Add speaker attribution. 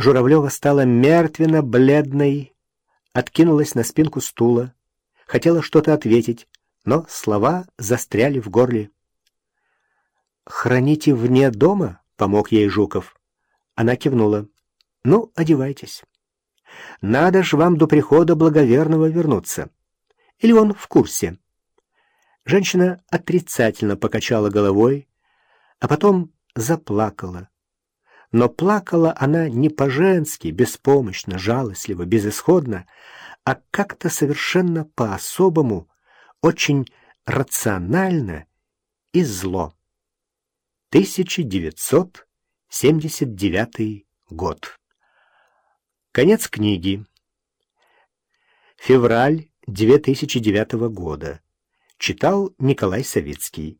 Speaker 1: Журавлева стала мертвенно-бледной, откинулась на спинку стула, хотела что-то ответить, но слова застряли в горле. «Храните вне дома?» — помог ей Жуков. Она кивнула. «Ну, одевайтесь. Надо ж вам до прихода благоверного вернуться. Или он в курсе?» Женщина отрицательно покачала головой, а потом заплакала. Но плакала она не по-женски, беспомощно, жалостливо, безысходно, а как-то совершенно по-особому, очень рационально и зло. 1979 год. Конец книги. Февраль 2009 года. Читал Николай Савицкий.